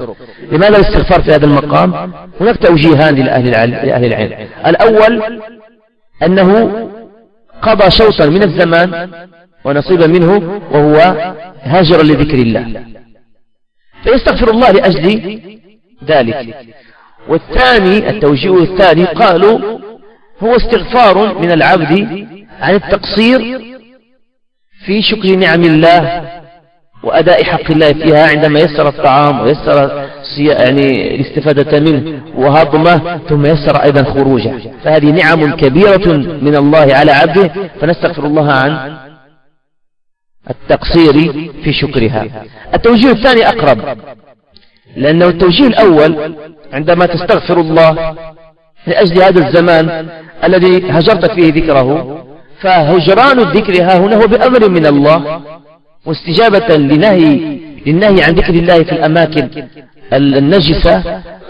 لماذا الاستغفار في هذا المقام؟ هناك توجيهان لأهل العلم. الأول أنه قضى شوطا من الزمان ونصيبا منه وهو هاجر لذكر الله. فيستغفر الله لأجل ذلك. والثاني التوجيه الثاني قالوا هو استغفار من العبد عن التقصير في شكر نعم الله وأداء حق الله فيها عندما يسر الطعام ويسر يعني الاستفادة منه وهضمه ثم يسر أيضا خروجه. فهذه نعم كبيرة من الله على عبده فنستغفر الله عن التقصير في شكرها. التوجيه الثاني أقرب لأنه التوجيه الأول عندما تستغفر الله لأجل هذا الزمان الذي هجرت فيه ذكره فهجران الذكر ها هنا هو بأمر من الله واستجابة لنهي للنهي عن ذكر الله في الأماكن النجسة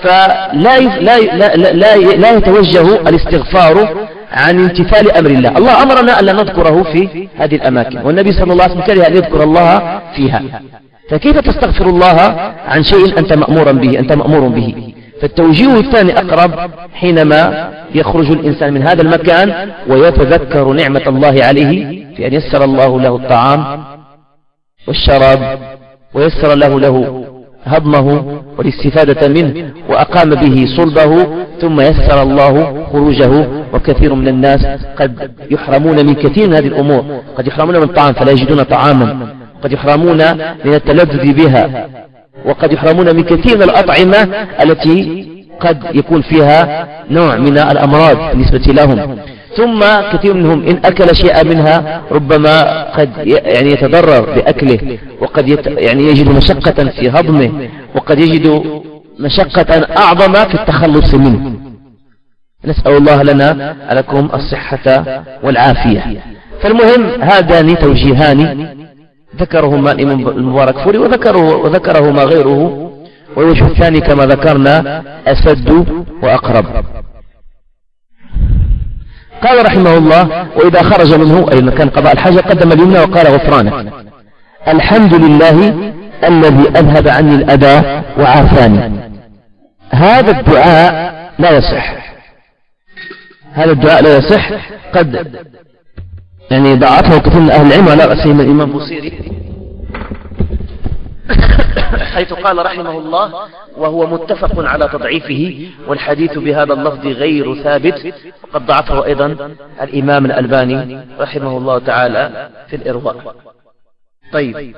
فلا لا لا لا, لا يتوجه الاستغفار عن امتثال أمر الله. الله أمرنا ألا نذكره في هذه الأماكن والنبي صلى الله عليه وسلم كره أن يذكر الله فيها. فكيف تستغفر الله عن شيء أنت مأمورا به أنت مأمور به؟ فالتوجيه الثاني أقرب حينما يخرج الإنسان من هذا المكان ويتذكر نعمة الله عليه في أن يسر الله له الطعام والشراب ويسر له له هضمه والاستفادة منه وأقام به صلبه ثم يسر الله خروجه وكثير من الناس قد يحرمون من كثير من هذه الأمور. قد يحرمون من الطعام فلا يجدون طعاما. قد يحرمون من التلذذ بها. وقد يحرمون من كثير من الأطعمة التي قد يكون فيها نوع من الأمراض بالنسبة لهم. ثم كثير منهم إن أكل شيئا منها ربما قد يعني يتضرر بأكله وقد يت يعني يجد مشقة في هضمه وقد يجد مشقة أعظم في التخلص منه. نسأل الله لنا لكم الصحة والعافية. فالمهم هذان توجيهان ذكرهما الإمام المبارك فوري وذكره وذكرهما غيره. والوجه الثاني كما ذكرنا أسد وأقرب. قال رحمه الله وإذا خرج منه أي مكان قضاء الحاجة قدم اليمنى وقال غفرانك الحمد لله الذي أذهب عني الأذى وعافاني. هذا الدعاء لا يصح. هذا الدعاء لا يصح. قد يعني ضعفه كثير من أهل العلم على رأسهم الإمام بوصيري حيث قال رحمه الله وهو متفق على تضعيفه والحديث بهذا اللفظ غير ثابت وقد ضعفه أيضا الإمام الألباني رحمه الله تعالى في الإرواء. طيب.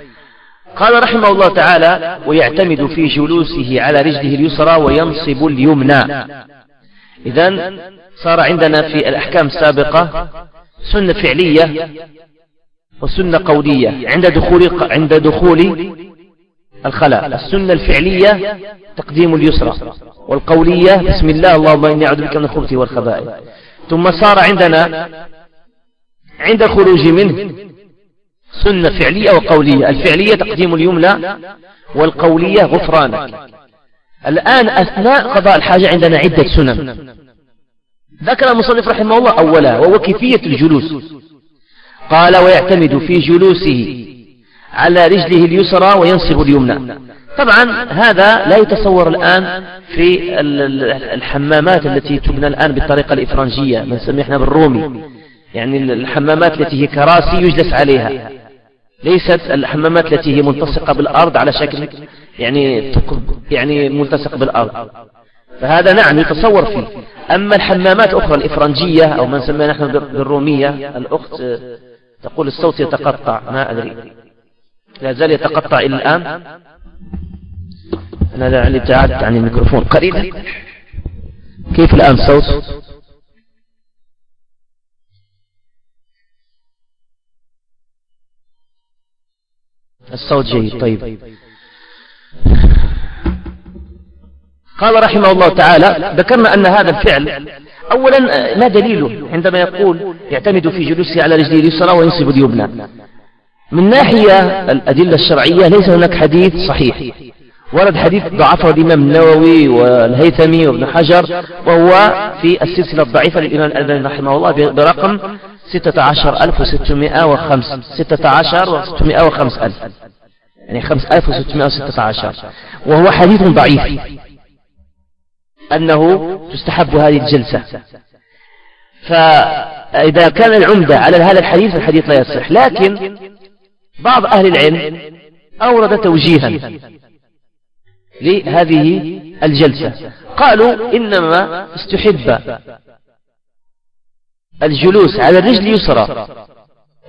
قال رحمه الله تعالى ويعتمد في جلوسه على رجله اليسرى وينصب اليمنى. إذا صار عندنا في الأحكام السابقة سنة فعلية وسنة قولية عند دخول عند دخول الخلاء السنة الفعلية تقديم اليسرى والقولية بسم الله اللهم إني أعوذ بك من الخبث والخبائث. ثم صار عندنا عند الخروج منه سنة فعلية وقولية. الفعلية تقديم اليمنى والقولية غفرانك. الآن أثناء قضاء الحاجة عندنا عدة سنن. ذكر المصنف رحمه الله أولا وهو كيفية الجلوس. قال ويعتمد في جلوسه على رجله اليسرى وينصب اليمنى. طبعا هذا لا يتصور الآن في الحمامات التي تبنى الآن بالطريقة الإفرنجية من إحنا بالرومي. يعني الحمامات التي هي كراسي يجلس عليها. ليست الحمامات التي هي ملتصقة بالأرض على شكل يعني يعني ملتصق بالأرض. فهذا نعم يتصور فيه. أما الحمامات الأخرى الإفرنجية أو ما نسميها نحن بالرومية الأخت تقول الصوت يتقطع ما أدري. لا زال يتقطع إلى الآن. أنا لعلي ابتعدت عن الميكروفون. قليلا كيف الآن الصوت الصوت جيد. طيب. قال رحمه الله تعالى ذكرنا أن هذا الفعل أولا ما دليله؟ عندما يقول يعتمد في جلوسه على رجله اليسرى وينصب اليمنى. من ناحية الأدلة الشرعية ليس هناك حديث صحيح. ورد حديث ضعفه الإمام النووي والهيثمي وابن حجر وهو في السلسلة الضعيفة للإمام الألباني رحمه الله برقم 16605 16605 ألف يعني 5616 وهو حديث ضعيف. أنه تستحب هذه الجلسة. فإذا كان العمدة على هذا الحديث الحديث لا يصح. لكن بعض أهل العلم أورد توجيها لهذه الجلسة. قالوا إنما استحب الجلوس على الرجل اليسرى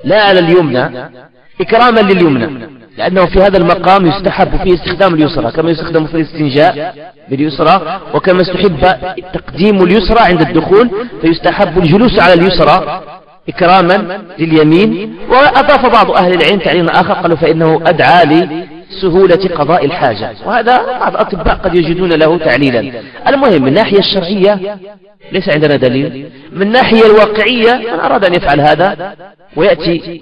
لا على اليمنى إكراما لليمنى لأنه في هذا المقام يستحب فيه استخدام اليسرى كما يستخدم في الاستنجاء باليسرى وكما استحب تقديم اليسرى عند الدخول فيستحب الجلوس على اليسرى إكراما لليمين وأضاف بعض أهل العلم تعليم آخر قالوا فإنه أدعى لسهولة قضاء الحاجة. وهذا بعض الأطباء قد يجدون له تعليلا. المهم من الناحية الشرعية ليس عندنا دليل. من الناحية الواقعية من أراد أن يفعل هذا ويأتي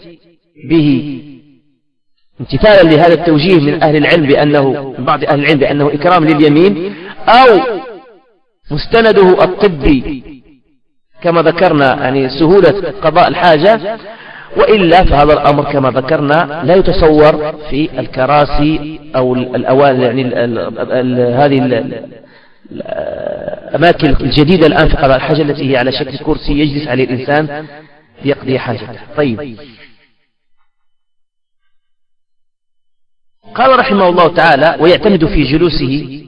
به. امتثالا لهذا التوجيه من أهل العلم بأنه من بعض أهل العلم بأنه إكرام لليمين أو مستنده الطبي كما ذكرنا يعني سهولة قضاء الحاجة وإلا فهذا الأمر كما ذكرنا لا يتصور في الكراسي أو الأوان يعني ال ال ال هذه الأماكن الجديدة الآن في قضاء الحاجة التي هي على شكل كرسي يجلس عليه الإنسان ليقضي حاجته. طيب. قال رحمه الله تعالى ويعتمد في جلوسه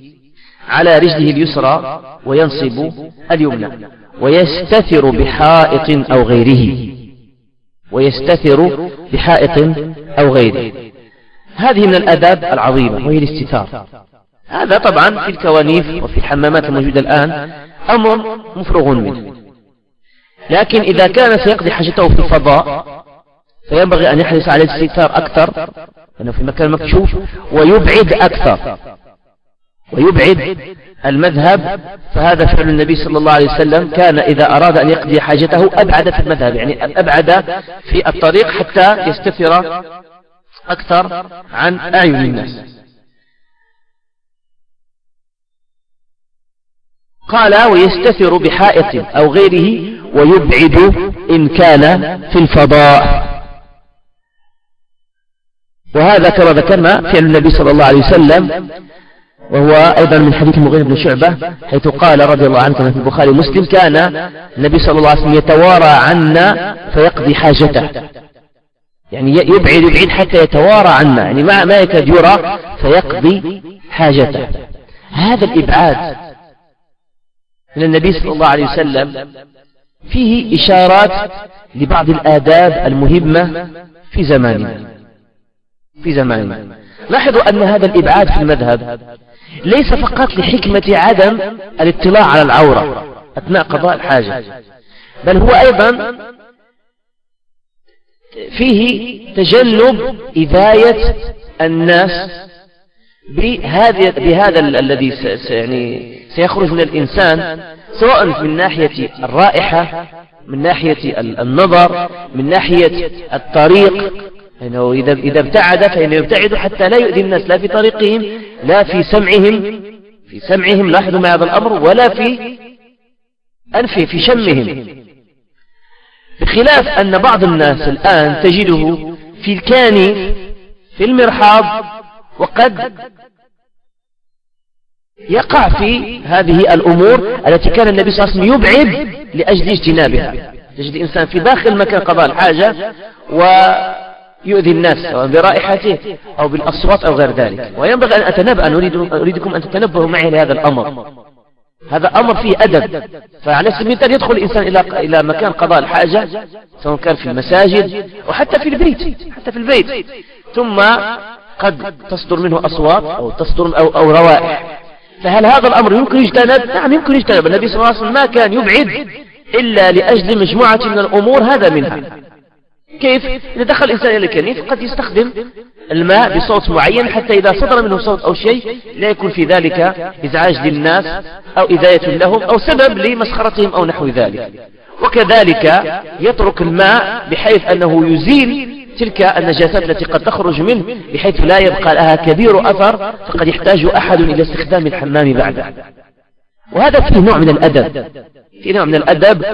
على رجله اليسرى وينصب اليمنى. ويستثر بحائط أو غيره. ويستثر بحائط أو غيره. هذه من الأداب العظيمة وهي الاستثار. هذا طبعا في الكوانيف وفي الحمامات الموجودة الآن أمر مفرغ منه. لكن إذا كان سيقضي حاجته في الفضاء فينبغي أن يحرص على الاستثار أكثر لأنه في مكان مكشوف ويبعد أكثر. ويبعد المذهب فهذا فعل النبي صلى الله عليه وسلم كان إذا أراد أن يقضي حاجته أبعد في المذهب يعني أبعد في الطريق حتى يستثر أكثر عن أعين الناس. قال ويستثر بحائط أو غيره ويبعد إن كان في الفضاء. وهذا كما ذكرنا فعل النبي صلى الله عليه وسلم وهو أيضا من حديث المغيرة بن شعبة حيث قال رضي الله عنه في البخاري ومسلم كان النبي صلى الله عليه وسلم يتوارى عنا فيقضي حاجته. يعني يبعد يبعد حتى يتوارى عنا. يعني ما ما يكاد يرى فيقضي حاجته. هذا الإبعاد من النبي صلى الله عليه وسلم فيه إشارات لبعض الآداب المهمة في زماننا. في زماننا. لاحظوا أن هذا الإبعاد في المذهب ليس فقط لحكمة عدم الاطلاع على العورة أثناء قضاء الحاجة بل هو أيضا فيه تجنب إذاية الناس بهذا بهذا الذي يعني سيخرج من الإنسان سواء من ناحية الرائحة من ناحية النظر من ناحية الطريق لأنه إذا إذا ابتعد فإنه يبتعد حتى لا يؤذي الناس لا في طريقهم لا في سمعهم في سمعهم لاحظوا ما هذا الأمر ولا في أنفه في شمهم. بخلاف أن بعض الناس الآن تجده في الكاني في المرحاض وقد يقع في هذه الأمور التي كان النبي صلى الله عليه وسلم يبعد لأجل اجتنابها. تجد الإنسان في داخل مكان قضاء الحاجة ويؤذي الناس سواء برائحته أو بالأصوات أو غير ذلك. وينبغي أن أتنبأ أن أريد أريدكم أن تتنبهوا معي لهذا الأمر. هذا أمر فيه أدب. فعلى سبيل المثال يدخل الإنسان إلى إلى مكان قضاء الحاجة سواء كان في المساجد وحتى في البيت حتى في البيت. ثم قد تصدر منه أصوات أو تصدر أو, أو روائح. فهل هذا الأمر يمكن يجتنب؟ نعم يمكن يجتنب. النبي صلى الله عليه وسلم ما كان يبعد إلا لأجل مجموعة من الأمور هذا منها. كيف؟ إذا دخل الإنسان إلى الكنيف قد يستخدم الماء بصوت معين حتى إذا صدر منه صوت أو شيء لا يكون في ذلك إزعاج للناس أو إذاية لهم أو سبب لمسخرتهم أو نحو ذلك وكذلك يترك الماء بحيث أنه يزيل تلك النجاسات التي قد تخرج منه بحيث لا يبقى لها كبير أثر فقد يحتاج أحد إلى استخدام الحمام بعده وهذا فيه نوع من الأدب. في نوع من الأدب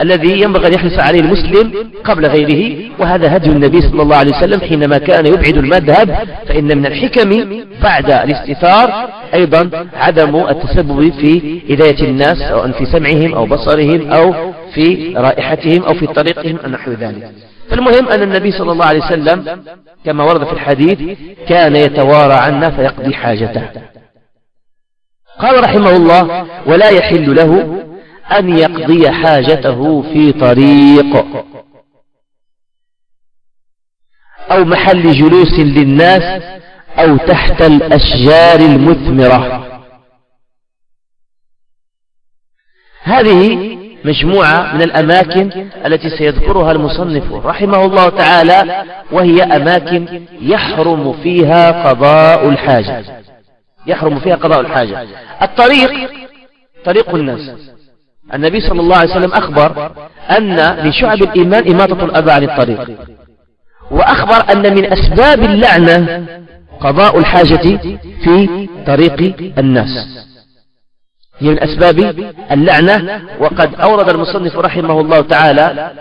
الذي ينبغي أن يحرص عليه المسلم قبل غيره وهذا هدي النبي صلى الله عليه وسلم حينما كان يبعد المذهب فإن من الحكم بعد الاستثار أيضا عدم التسبب في هداية الناس أو في سمعهم أو بصرهم أو في رائحتهم أو في طريقهم نحو ذلك. فالمهم أن النبي صلى الله عليه وسلم كما ورد في الحديث كان يتوارى عنا فيقضي حاجته. قال رحمه الله ولا يحل له أن يقضي حاجته في طريق أو محل جلوس للناس أو تحت الأشجار المثمرة. هذه مجموعة من الأماكن التي سيذكرها المصنف رحمه الله تعالى وهي أماكن يحرم فيها قضاء الحاجة. يحرم فيها قضاء الحاجة. الطريق طريق الناس. النبي صلى الله عليه وسلم أخبر أن من شعب الإيمان إماطة الأذى عن الطريق. وأخبر أن من أسباب اللعنة قضاء الحاجة في طريق الناس. هي من أسباب اللعنة. وقد أورد المصنف رحمه الله تعالى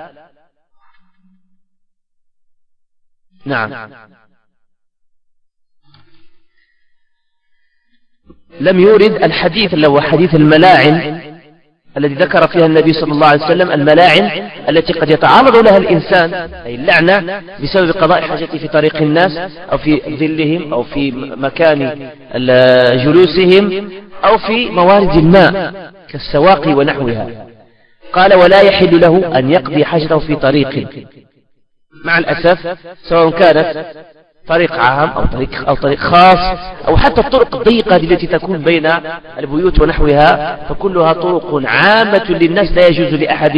نعم. لم يورد الحديث اللي هو حديث الملاعن الذي ذكر فيها النبي صلى الله عليه وسلم الملاعن التي قد يتعرض لها الإنسان أي اللعنة بسبب قضاء حاجته في طريق الناس أو في ظلهم أو في مكان جلوسهم أو في موارد الماء كالسواقي ونحوها. قال ولا يحل له أن يقضي حاجته في طريق. مع الأسف سواء كانت طريق عام أو طريق, أو طريق خاص أو حتى الطرق الضيقة التي تكون بين البيوت ونحوها فكلها طرق عامة للناس لا يجوز لأحد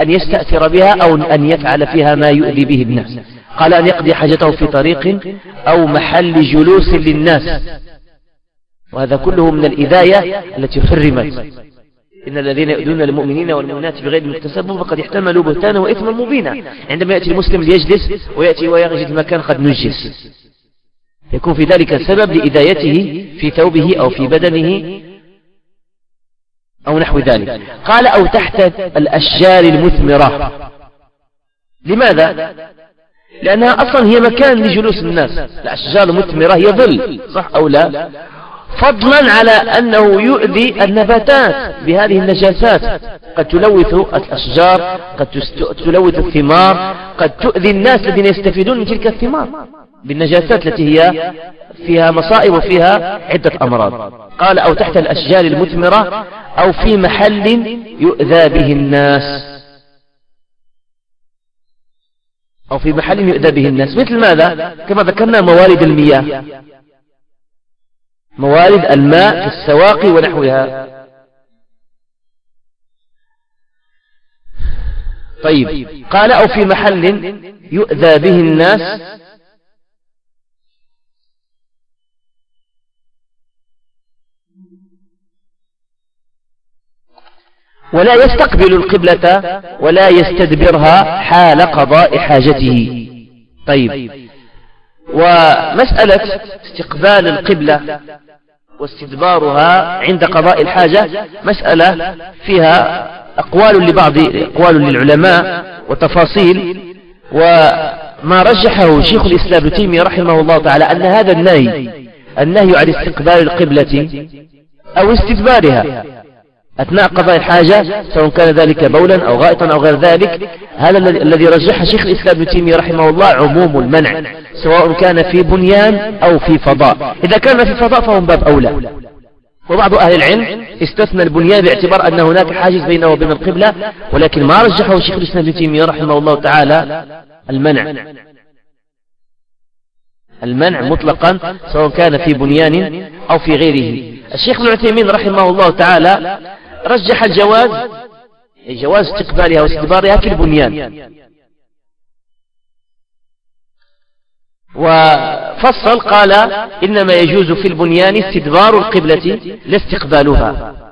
أن يستأثر بها أو أن يفعل فيها ما يؤذي به الناس. قال أن يقضي حاجته في طريق أو محل جلوس للناس. وهذا كله من الإذاية التي حرمت. إن الذين يؤذون المؤمنين والمؤمنات بغير مكتسب فقد احتملوا بهتانا وإثما مبينا. عندما يأتي المسلم ليجلس ويأتي ويجد مكان قد نجس. يكون في ذلك سبب لإذايته في ثوبه أو في بدنه أو نحو ذلك. قال أو تحت الأشجار المثمرة. لماذا؟ لأنها أصلا هي مكان لجلوس الناس. الأشجار المثمرة هي ظل صح أو لا؟ فضلا على أنه يؤذي النباتات بهذه النجاسات. قد تلوث الأشجار قد تلوث الثمار قد تؤذي الناس الذين يستفيدون من تلك الثمار بالنجاسات التي هي فيها مصائب وفيها عدة أمراض. قال أو تحت الأشجار المثمرة أو في محل يؤذى به الناس. أو في محل يؤذى به الناس. مثل ماذا؟ كما ذكرنا موارد المياه. موارد الماء في السواقي ونحوها. طيب قال أو في محل يؤذى به الناس. ولا يستقبل القبلة ولا يستدبرها حال قضاء حاجته. طيب ومسألة استقبال القبلة واستدبارها عند قضاء الحاجة مسألة فيها أقوال لبعض أقوال للعلماء وتفاصيل. وما رجحه شيخ الإسلام تيمية رحمه الله تعالى أن هذا النهي النهي عن استقبال القبلة أو استدبارها. أثناء قضاء الحاجة سواء كان ذلك بولا أو غائطا أو غير ذلك هذا الذي رجح شيخ الإسلام ابن تيمية رحمه الله عموم المنع سواء كان في بنيان أو في فضاء. إذا كان في فضاء فهو باب أولى. وبعض أهل العلم استثنى البنيان باعتبار أن هناك حاجز بينه وبين القبلة ولكن ما رجحه شيخ الإسلام ابن تيمية رحمه الله تعالى المنع. المنع مطلقا سواء كان في بنيان أو في غيره. الشيخ ابن عثيمين رحمه الله تعالى رجح الجواز جواز استقبالها واستدبارها في البنيان. وفصل قال إنما يجوز في البنيان استدبار القبلة لا استقبالها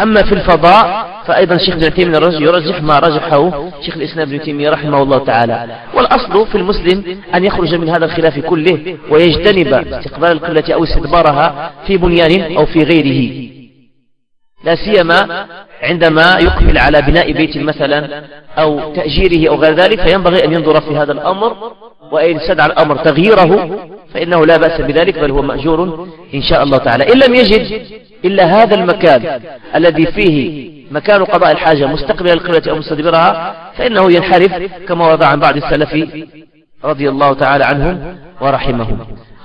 أما في الفضاء فأيضا شيخ ابن تيمية يرجح ما رجحه شيخ الإسلام ابن تيمية رحمه الله تعالى. والأصل في المسلم أن يخرج من هذا الخلاف كله ويجتنب استقبال القبلة أو استدبارها في بنيان أو في غيره. لا سيما عندما يقبل على بناء بيت مثلا أو تأجيره أو غير ذلك فينبغي أن ينظر في هذا الأمر وإن استدعى الأمر تغييره فإنه لا بأس بذلك بل هو مأجور إن شاء الله تعالى. إن لم يجد إلا هذا المكان الذي فيه مكان قضاء الحاجة مستقبل القبلة أو مستدبرها فإنه ينحرف كما وضع عن بعض السلف رضي الله تعالى عنهم ورحمهم.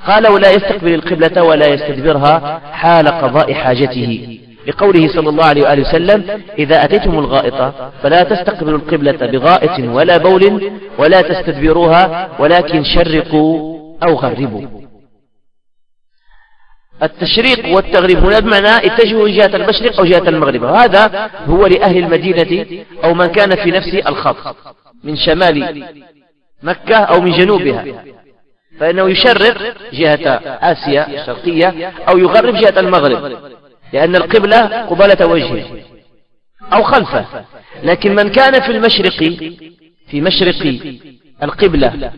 قال ولا يستقبل القبلة ولا يستدبرها حال قضاء حاجته. لقوله صلى الله عليه وآله وسلم إذا أتيتم الغائط فلا تستقبلوا القبلة بغائط ولا بول ولا تستدبروها ولكن شرقوا أو غربوا. التشريق والتغريب هنا بمعنى اتجهوا جهة المشرق أو جهة المغرب. وهذا هو لأهل المدينة أو من كان في نفس الخط من شمال مكة أو من جنوبها. فإنه يشرق جهة آسيا الشرقية أو يغرب جهة المغرب. لأن القبلة قبالة وجهه أو خلفة. لكن من كان في المشرق في مشرق القبلة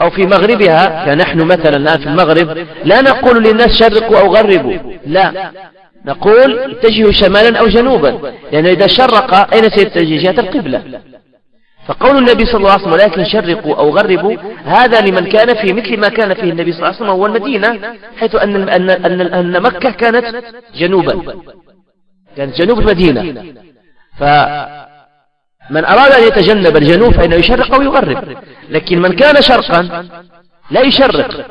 أو في مغربها كنحن مثلا الآن في المغرب لا نقول للناس شرقوا أو غربوا لا. نقول اتجهوا شمالا أو جنوبا لأنه إذا شرق أين سيتجه؟ جهة القبلة. فقول النبي صلى الله عليه وسلم ولكن شرقوا أو غربوا هذا لمن كان في مثل ما كان فيه النبي صلى الله عليه وسلم وهو المدينة حيث أن, أن, أن, أن مكة كانت جنوبا. كانت جنوب المدينة. فمن أراد أن يتجنب الجنوب فإنه يشرق أو يغرب. لكن من كان شرقا لا يشرق.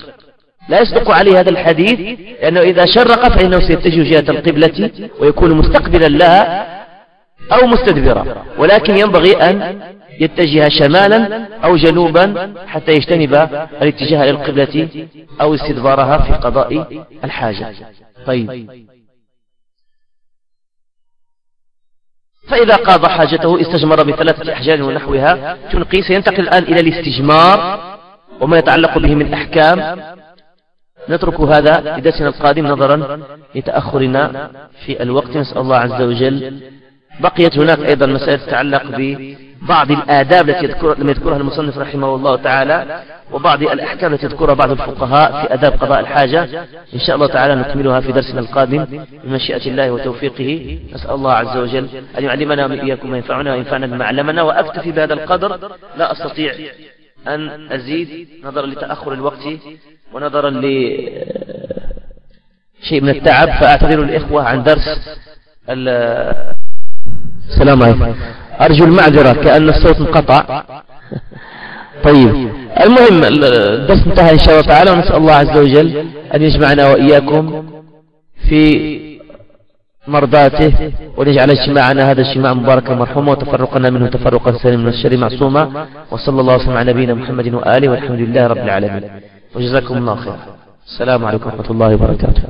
لا يصدق عليه هذا الحديث لأنه إذا شرق فإنه سيتجه جهة القبلة ويكون مستقبلا لها أو مستدبرا. ولكن ينبغي أن يتجه شمالا أو جنوبا حتى يجتنب الاتجاه إلى القبلة أو استدبارها في قضاء الحاجة. طيب. فإذا قاضى حاجته استجمر بثلاثة أحجار ونحوها تنقي سينتقل الآن إلى الاستجمار وما يتعلق به من أحكام. نترك هذا لدرسنا القادم نظرا لتأخرنا في الوقت. نسأل الله عز وجل بقيت هناك أيضا مسائل تتعلق ببعض الآداب التي يذكر لم يذكرها المصنف رحمه الله تعالى وبعض الأحكام التي يذكرها بعض الفقهاء في أداب قضاء الحاجة. إن شاء الله تعالى نكملها في درسنا القادم. بمشيئة الله وتوفيقه نسأل الله عز وجل أن يعلمنا وإياكم ما ينفعنا وينفعنا بما علمنا. وأكتفي بهذا القدر لا أستطيع أن أزيد نظرا لتأخر الوقت ونظرا ل شيء من التعب. فأعتذر الإخوة عن درس السلام عليكم. أرجو المعذرة كأن الصوت انقطع. طيب المهم الدرس انتهى إن شاء الله تعالى ونسأل الله عز وجل أن يجمعنا وإياكم في مرضاته ونجعل اجتماعنا هذا اجتماع مباركا مرحوما وتفرقنا منه تفرقا سالما من الشر معصوما. وصلى الله وسلم على نبينا محمد وآله والحمد لله رب العالمين. وجزاكم الله خير السلام عليكم ورحمة الله وبركاته.